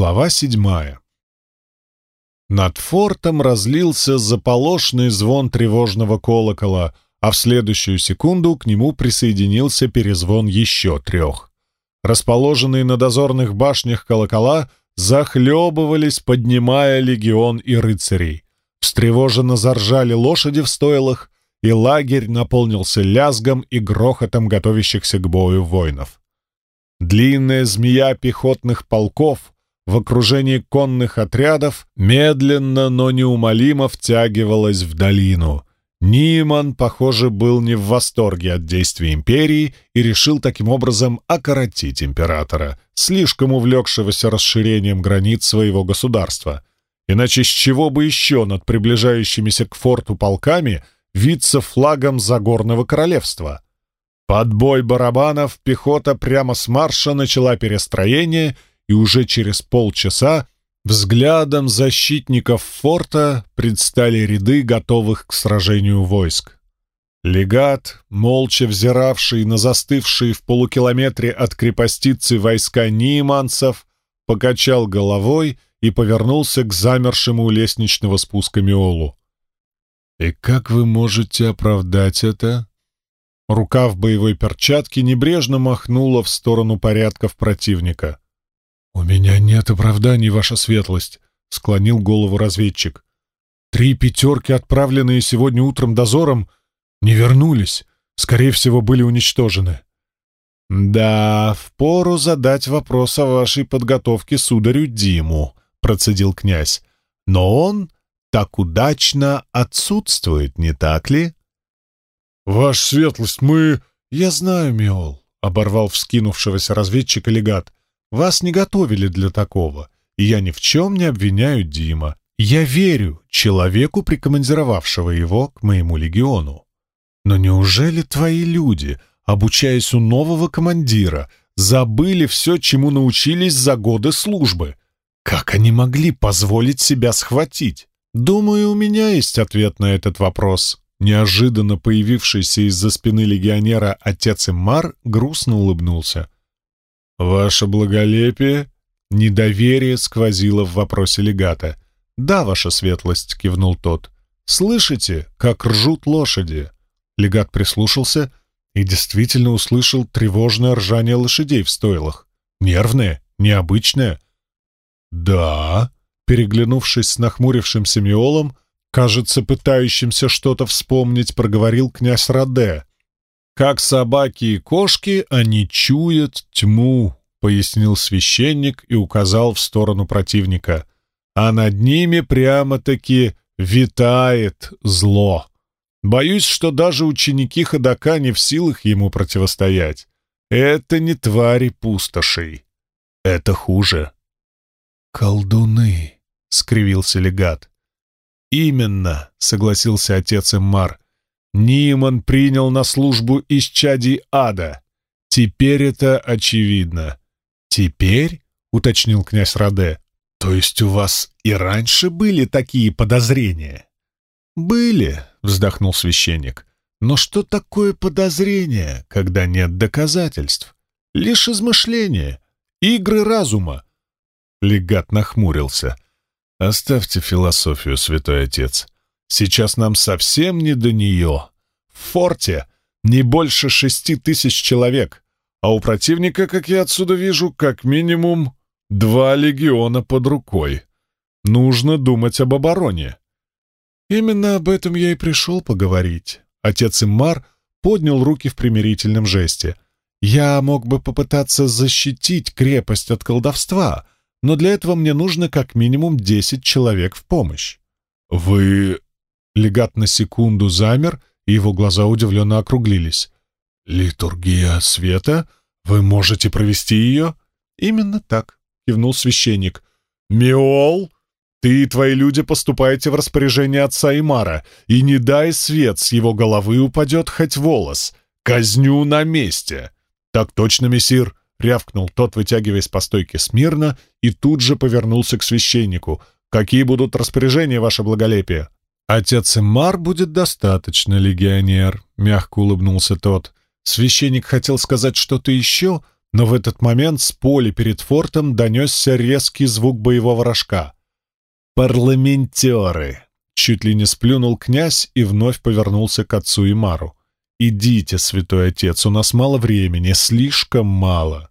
Глава седьмая. Над фортом разлился заполошный звон тревожного колокола, а в следующую секунду к нему присоединился перезвон еще трех. Расположенные на дозорных башнях колокола захлебывались, поднимая легион и рыцарей. Встревоженно заржали лошади в стойлах, и лагерь наполнился лязгом и грохотом готовящихся к бою воинов. Длинная змея пехотных полков — в окружении конных отрядов медленно, но неумолимо втягивалась в долину. Ниман, похоже, был не в восторге от действий империи и решил таким образом окоротить императора, слишком увлекшегося расширением границ своего государства. Иначе с чего бы еще над приближающимися к форту полками виться флагом Загорного королевства? Под бой барабанов пехота прямо с марша начала перестроение — и уже через полчаса взглядом защитников форта предстали ряды готовых к сражению войск. Легат, молча взиравший на застывшие в полукилометре от крепостицы войска ниеманцев, покачал головой и повернулся к замершему у лестничного спуска Миолу. «И как вы можете оправдать это?» Рука в боевой перчатке небрежно махнула в сторону порядков противника. «У меня нет оправданий, ваша светлость», — склонил голову разведчик. «Три пятерки, отправленные сегодня утром дозором, не вернулись, скорее всего, были уничтожены». «Да, впору задать вопрос о вашей подготовке сударю Диму», — процедил князь. «Но он так удачно отсутствует, не так ли?» «Ваша светлость, мы...» «Я знаю, Миол», — оборвал вскинувшегося разведчика легат. Вас не готовили для такого, и я ни в чем не обвиняю Дима. Я верю человеку, прикомандировавшего его к моему легиону. Но неужели твои люди, обучаясь у нового командира, забыли все, чему научились за годы службы? Как они могли позволить себя схватить? Думаю, у меня есть ответ на этот вопрос. Неожиданно появившийся из-за спины легионера отец Иммар грустно улыбнулся. «Ваше благолепие?» Недоверие сквозило в вопросе легата. «Да, ваша светлость», — кивнул тот. «Слышите, как ржут лошади?» Легат прислушался и действительно услышал тревожное ржание лошадей в стойлах. Нервное, необычное. «Да», — переглянувшись с нахмурившимся Миолом, кажется, пытающимся что-то вспомнить, проговорил князь Раде. Как собаки и кошки, они чуют тьму, пояснил священник и указал в сторону противника. А над ними прямо-таки витает зло. Боюсь, что даже ученики ходока не в силах ему противостоять. Это не твари пустошей. Это хуже. «Колдуны», — скривился легат. «Именно», — согласился отец Эммар. Ниман принял на службу из чади ада. Теперь это очевидно. Теперь, уточнил князь Раде, то есть у вас и раньше были такие подозрения? Были, вздохнул священник. Но что такое подозрение, когда нет доказательств? Лишь измышления, игры разума. Легат нахмурился. «Оставьте философию, святой отец. Сейчас нам совсем не до нее. В форте не больше шести тысяч человек, а у противника, как я отсюда вижу, как минимум два легиона под рукой. Нужно думать об обороне. Именно об этом я и пришел поговорить. Отец Иммар поднял руки в примирительном жесте. Я мог бы попытаться защитить крепость от колдовства, но для этого мне нужно как минимум десять человек в помощь. Вы Легат на секунду замер, и его глаза удивленно округлились. «Литургия света? Вы можете провести ее?» «Именно так», — кивнул священник. «Миол, ты и твои люди поступаете в распоряжение отца Имара, и не дай свет, с его головы упадет хоть волос. Казню на месте!» «Так точно, мессир!» — рявкнул тот, вытягиваясь по стойке смирно, и тут же повернулся к священнику. «Какие будут распоряжения, ваше благолепие?» «Отец Имар будет достаточно, легионер», — мягко улыбнулся тот. Священник хотел сказать что-то еще, но в этот момент с поля перед фортом донесся резкий звук боевого рожка. «Парламентеры!» — чуть ли не сплюнул князь и вновь повернулся к отцу и Мару. «Идите, святой отец, у нас мало времени, слишком мало.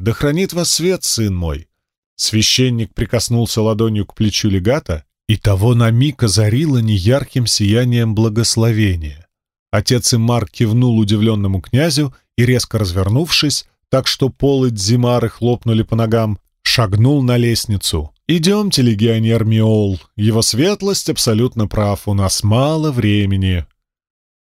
Да хранит вас свет, сын мой!» Священник прикоснулся ладонью к плечу легата, и того на миг озарило неярким сиянием благословения. Отец Имар кивнул удивленному князю и, резко развернувшись, так что полы Дзимары хлопнули по ногам, шагнул на лестницу. «Идемте, легионер Миол, его светлость абсолютно прав, у нас мало времени».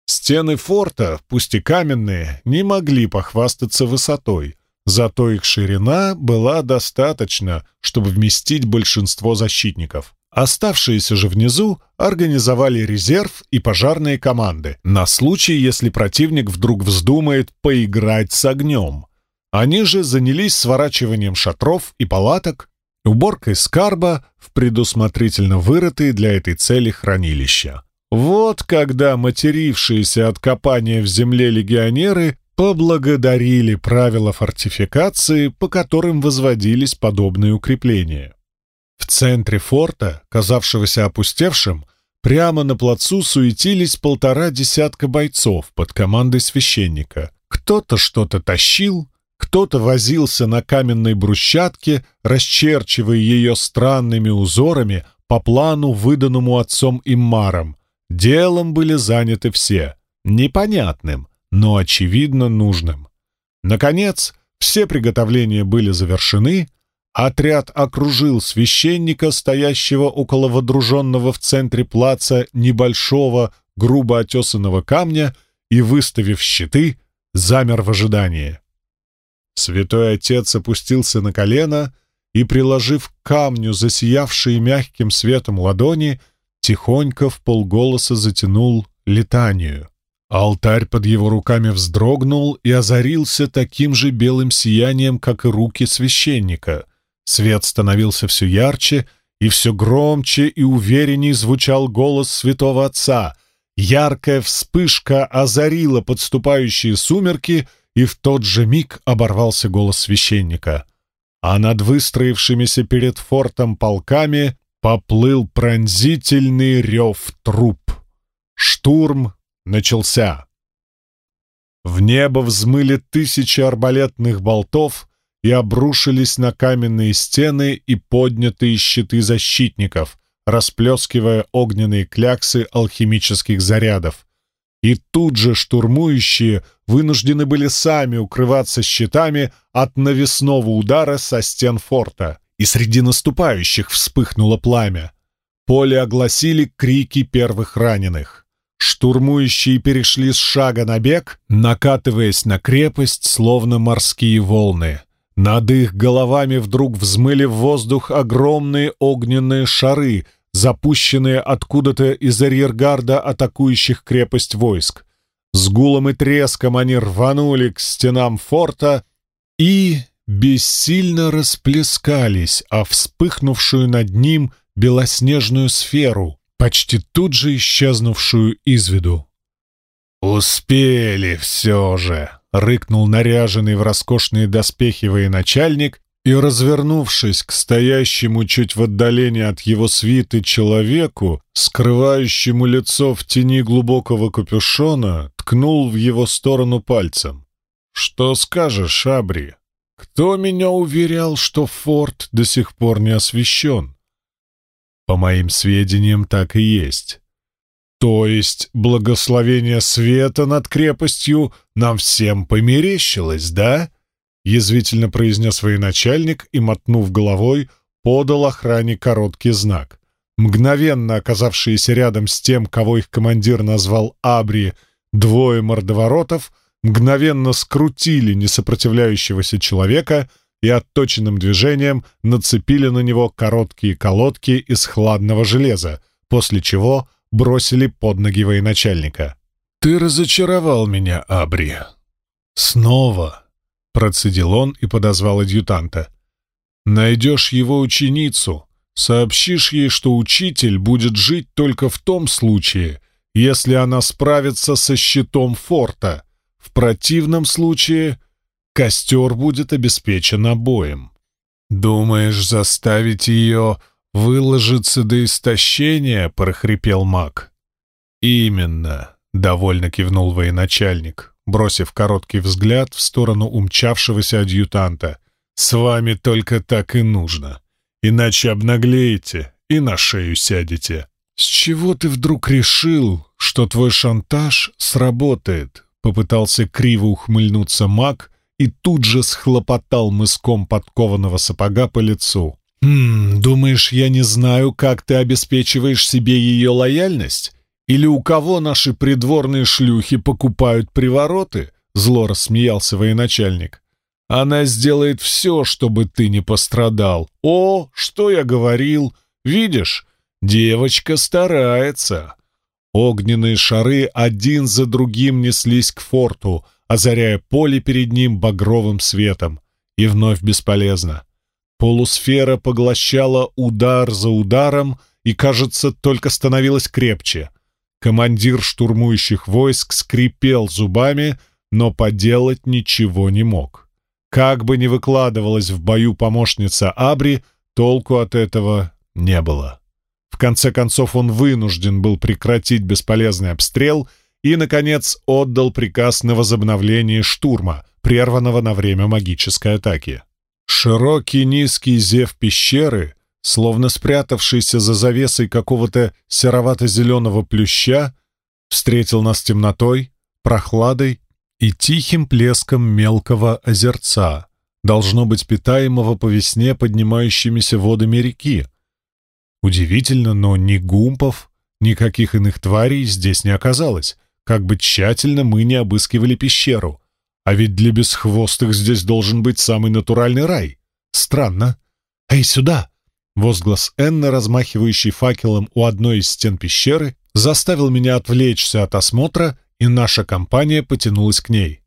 Стены форта, пусть и каменные, не могли похвастаться высотой, зато их ширина была достаточна, чтобы вместить большинство защитников. Оставшиеся же внизу организовали резерв и пожарные команды на случай, если противник вдруг вздумает поиграть с огнем. Они же занялись сворачиванием шатров и палаток, уборкой скарба в предусмотрительно вырытые для этой цели хранилища. Вот когда матерившиеся от копания в земле легионеры поблагодарили правила фортификации, по которым возводились подобные укрепления. В центре форта, казавшегося опустевшим, прямо на плацу суетились полтора десятка бойцов под командой священника. Кто-то что-то тащил, кто-то возился на каменной брусчатке, расчерчивая ее странными узорами по плану, выданному отцом Иммаром. Делом были заняты все. Непонятным, но очевидно нужным. Наконец, все приготовления были завершены, отряд окружил священника, стоящего около водруженного в центре плаца небольшого, грубо отесанного камня, и, выставив щиты, замер в ожидании. Святой Отец опустился на колено и, приложив к камню засиявшие мягким светом ладони, тихонько в полголоса затянул летанию. Алтарь под его руками вздрогнул и озарился таким же белым сиянием, как и руки священника. Свет становился все ярче, и все громче и уверенней звучал голос святого отца. Яркая вспышка озарила подступающие сумерки, и в тот же миг оборвался голос священника. А над выстроившимися перед фортом полками поплыл пронзительный рев труп. Штурм начался. В небо взмыли тысячи арбалетных болтов и обрушились на каменные стены и поднятые щиты защитников, расплескивая огненные кляксы алхимических зарядов. И тут же штурмующие вынуждены были сами укрываться щитами от навесного удара со стен форта. И среди наступающих вспыхнуло пламя. Поле огласили крики первых раненых. Штурмующие перешли с шага на бег, накатываясь на крепость, словно морские волны. Над их головами вдруг взмыли в воздух огромные огненные шары, запущенные откуда-то из арьергарда атакующих крепость войск. С гулом и треском они рванули к стенам форта и бессильно расплескались, а вспыхнувшую над ним белоснежную сферу, почти тут же исчезнувшую из виду. «Успели все же!» — рыкнул наряженный в роскошные доспехи военачальник и, развернувшись к стоящему чуть в отдалении от его свиты человеку, скрывающему лицо в тени глубокого капюшона, ткнул в его сторону пальцем. «Что скажешь, Абри? Кто меня уверял, что форт до сих пор не освещен?» По моим сведениям, так и есть. То есть благословение света над крепостью нам всем померещилось, да? Язвительно произнес военачальник и, мотнув головой, подал охране короткий знак. Мгновенно оказавшиеся рядом с тем, кого их командир назвал Абри, двое мордоворотов мгновенно скрутили несопротивляющегося человека и отточенным движением нацепили на него короткие колодки из хладного железа, после чего бросили под ноги военачальника. «Ты разочаровал меня, Абри!» «Снова!» — процедил он и подозвал адъютанта. «Найдешь его ученицу, сообщишь ей, что учитель будет жить только в том случае, если она справится со щитом форта. В противном случае костер будет обеспечен обоим. «Думаешь заставить ее выложиться до истощения?» — прохрипел маг. «Именно», — довольно кивнул военачальник, бросив короткий взгляд в сторону умчавшегося адъютанта. «С вами только так и нужно. Иначе обнаглеете и на шею сядете». «С чего ты вдруг решил, что твой шантаж сработает?» Попытался криво ухмыльнуться маг и тут же схлопотал мыском подкованного сапога по лицу. «Хм, думаешь, я не знаю, как ты обеспечиваешь себе ее лояльность? Или у кого наши придворные шлюхи покупают привороты?» Зло рассмеялся военачальник. «Она сделает все, чтобы ты не пострадал. О, что я говорил! Видишь, девочка старается!» Огненные шары один за другим неслись к форту, озаряя поле перед ним багровым светом. И вновь бесполезно. Полусфера поглощала удар за ударом и, кажется, только становилась крепче. Командир штурмующих войск скрипел зубами, но поделать ничего не мог. Как бы ни выкладывалась в бою помощница Абри, толку от этого не было. В конце концов он вынужден был прекратить бесполезный обстрел — и, наконец, отдал приказ на возобновление штурма, прерванного на время магической атаки. Широкий низкий зев пещеры, словно спрятавшийся за завесой какого-то серовато-зеленого плюща, встретил нас темнотой, прохладой и тихим плеском мелкого озерца, должно быть питаемого по весне поднимающимися водами реки. Удивительно, но ни гумпов, никаких иных тварей здесь не оказалось, как бы тщательно мы не обыскивали пещеру. А ведь для бесхвостых здесь должен быть самый натуральный рай. Странно. «Эй, сюда!» Возглас Энны, размахивающий факелом у одной из стен пещеры, заставил меня отвлечься от осмотра, и наша компания потянулась к ней.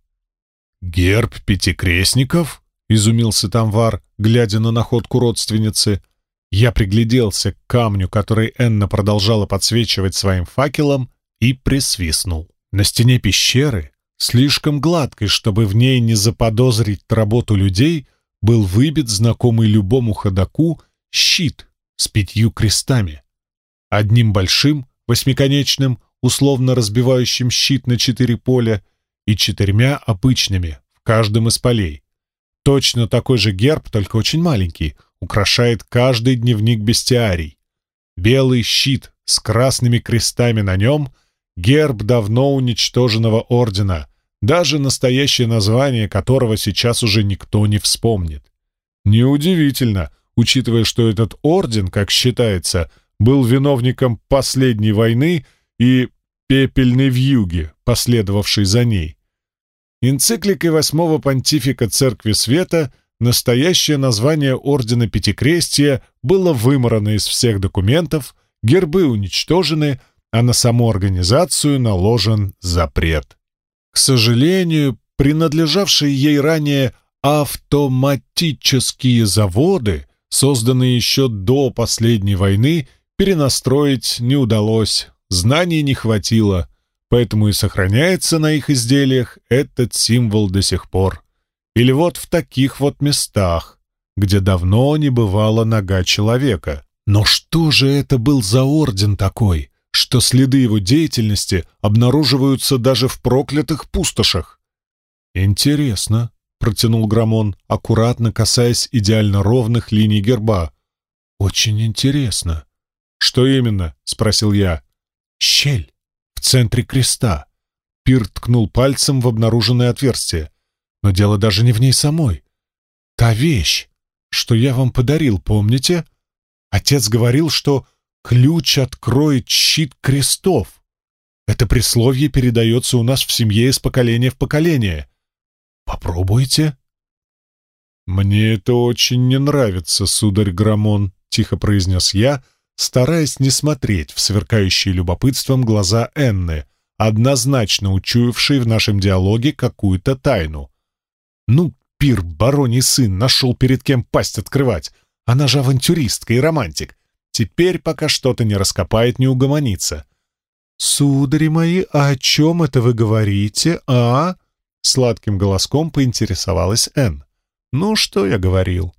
«Герб пятикрестников?» — изумился Тамвар, глядя на находку родственницы. Я пригляделся к камню, который Энна продолжала подсвечивать своим факелом, и присвистнул. На стене пещеры, слишком гладкой, чтобы в ней не заподозрить работу людей, был выбит знакомый любому ходоку щит с пятью крестами. Одним большим, восьмиконечным, условно разбивающим щит на четыре поля, и четырьмя обычными, в каждом из полей. Точно такой же герб, только очень маленький, украшает каждый дневник бестиарий. Белый щит с красными крестами на нем герб давно уничтоженного ордена, даже настоящее название которого сейчас уже никто не вспомнит. Неудивительно, учитывая, что этот орден, как считается, был виновником последней войны и пепельной вьюги, последовавшей за ней. Энцикликой восьмого понтифика Церкви Света настоящее название Ордена Пятикрестия было выморано из всех документов, гербы уничтожены — а на саму организацию наложен запрет. К сожалению, принадлежавшие ей ранее автоматические заводы, созданные еще до последней войны, перенастроить не удалось, знаний не хватило, поэтому и сохраняется на их изделиях этот символ до сих пор. Или вот в таких вот местах, где давно не бывала нога человека. Но что же это был за орден такой? Что следы его деятельности обнаруживаются даже в проклятых пустошах. «Интересно», — протянул Грамон, аккуратно касаясь идеально ровных линий герба. «Очень интересно». «Что именно?» — спросил я. «Щель в центре креста». Пир ткнул пальцем в обнаруженное отверстие. Но дело даже не в ней самой. Та вещь, что я вам подарил, помните? Отец говорил, что Ключ откроет щит крестов. Это присловие передается у нас в семье из поколения в поколение. Попробуйте. Мне это очень не нравится, сударь Грамон, тихо произнес я, стараясь не смотреть в сверкающие любопытством глаза Энны, однозначно учуявшей в нашем диалоге какую-то тайну. Ну, пир, бароний сын, нашел перед кем пасть открывать. Она же авантюристка и романтик. Теперь, пока что-то не раскопает, не угомонится. «Судари мои, а о чем это вы говорите, а?» Сладким голоском поинтересовалась Энн. «Ну, что я говорил?»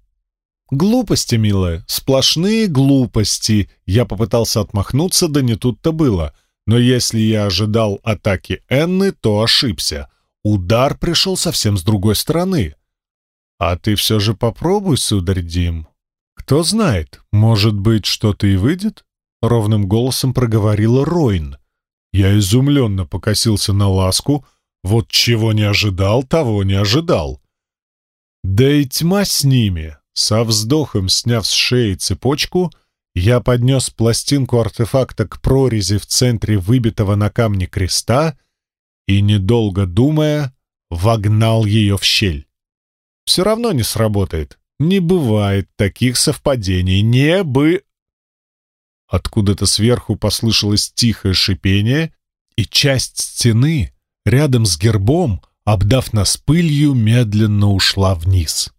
«Глупости, милая, сплошные глупости!» Я попытался отмахнуться, да не тут-то было. Но если я ожидал атаки Энны, то ошибся. Удар пришел совсем с другой стороны. «А ты все же попробуй, сударь Дим. Кто знает, может быть, что-то и выйдет?» Ровным голосом проговорила Ройн. Я изумленно покосился на ласку. Вот чего не ожидал, того не ожидал. Да и тьма с ними. Со вздохом сняв с шеи цепочку, я поднес пластинку артефакта к прорези в центре выбитого на камне креста и, недолго думая, вогнал ее в щель. Все равно не сработает. Не бывает таких совпадений. Не бы... Откуда-то сверху послышалось тихое шипение, и часть стены, рядом с гербом, обдав нас пылью, медленно ушла вниз.